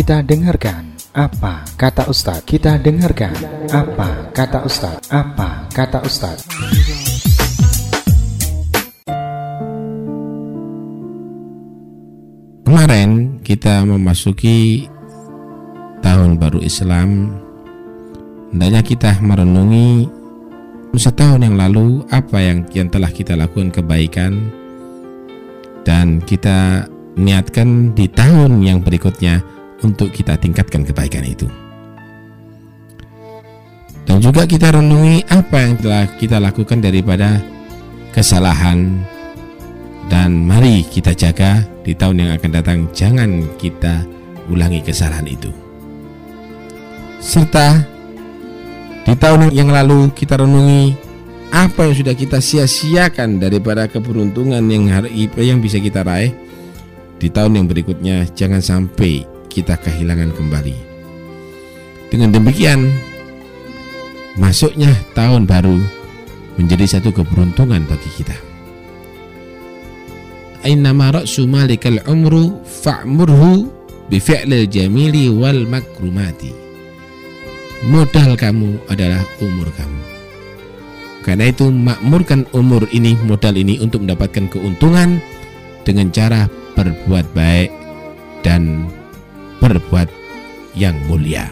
Kita dengarkan apa kata Ustadz. Kita dengarkan apa kata Ustadz. Apa kata Ustadz. Kemarin kita memasuki tahun baru Islam. Hendaknya kita merenungi setahun yang lalu apa yang yang telah kita lakukan kebaikan dan kita niatkan di tahun yang berikutnya untuk kita tingkatkan kebaikan itu. Dan juga kita renungi apa yang telah kita lakukan daripada kesalahan dan mari kita jaga di tahun yang akan datang jangan kita ulangi kesalahan itu. Serta di tahun yang lalu kita renungi apa yang sudah kita sia-siakan daripada keberuntungan yang hari yang bisa kita raih di tahun yang berikutnya jangan sampai kita kehilangan kembali. Dengan demikian, masuknya tahun baru menjadi satu keberuntungan bagi kita. Ra'su malikal umru fa'murhu jamili wal makrumati. Modal kamu adalah umur kamu. Karena itu makmurkan umur ini, modal ini untuk mendapatkan keuntungan dengan cara berbuat baik dan berbuat yang mulia.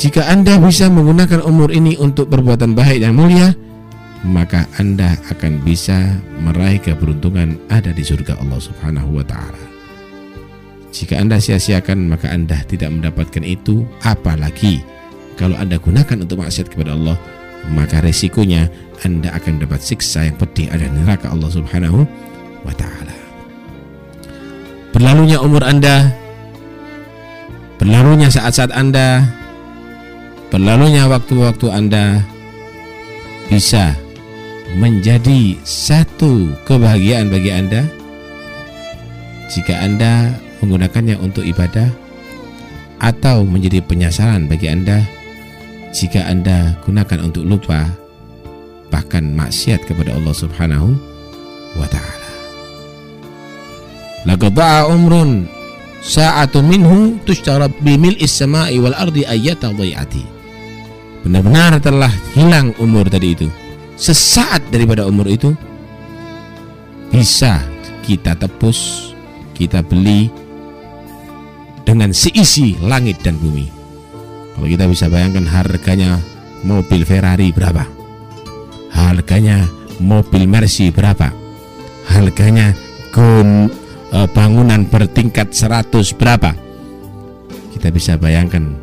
Jika Anda bisa menggunakan umur ini untuk perbuatan baik dan mulia, maka Anda akan bisa meraih keberuntungan ada di surga Allah Subhanahu wa taala. Jika Anda sia-siakan maka Anda tidak mendapatkan itu, apalagi kalau Anda gunakan untuk maksiat kepada Allah, maka resikonya Anda akan dapat siksa yang pedih ada neraka Allah Subhanahu wa taala berlalunya umur Anda, berlalunya saat-saat Anda, berlalunya waktu-waktu Anda bisa menjadi satu kebahagiaan bagi Anda. Jika Anda menggunakannya untuk ibadah atau menjadi penyesalan bagi Anda jika Anda gunakan untuk lupa bahkan maksiat kepada Allah Subhanahu wa taala. Laqad umrun sa'atu minhu tushtara bimil is-sama'i wal ardi ayyata dhai'ati. Benar-benar telah hilang umur tadi itu. Sesaat daripada umur itu bisa kita tebus, kita beli dengan seisi langit dan bumi. Kalau kita bisa bayangkan harganya mobil Ferrari berapa? Harganya mobil Mercy berapa? Harganya gun uh, bangunan bertingkat 100 berapa? Kita bisa bayangkan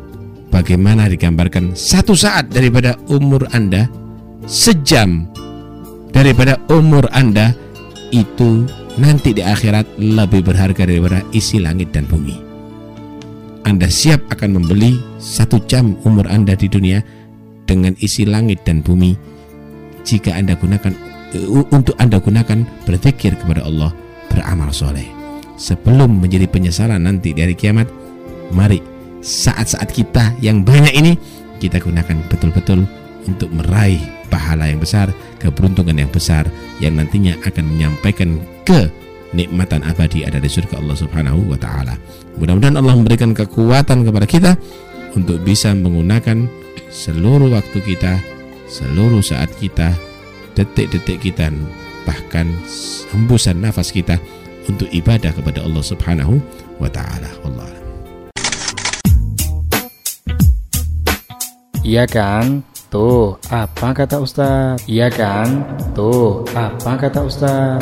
bagaimana digambarkan satu saat daripada umur Anda sejam daripada umur Anda itu nanti di akhirat lebih berharga daripada isi langit dan bumi. Anda siap akan membeli satu jam umur Anda di dunia dengan isi langit dan bumi jika Anda gunakan untuk Anda gunakan berzikir kepada Allah beramal soleh sebelum menjadi penyesalan nanti dari kiamat mari saat-saat kita yang banyak ini kita gunakan betul-betul untuk meraih pahala yang besar keberuntungan yang besar yang nantinya akan menyampaikan ke nikmatan abadi ada di surga Allah Subhanahu wa taala. Mudah-mudahan Allah memberikan kekuatan kepada kita untuk bisa menggunakan seluruh waktu kita, seluruh saat kita, detik-detik kita, bahkan hembusan nafas kita untuk ibadah kepada Allah Subhanahu wa taala. Allah. Iya kan? Tuh, apa kata Ustaz? Iya kan? Tuh, apa kata Ustaz?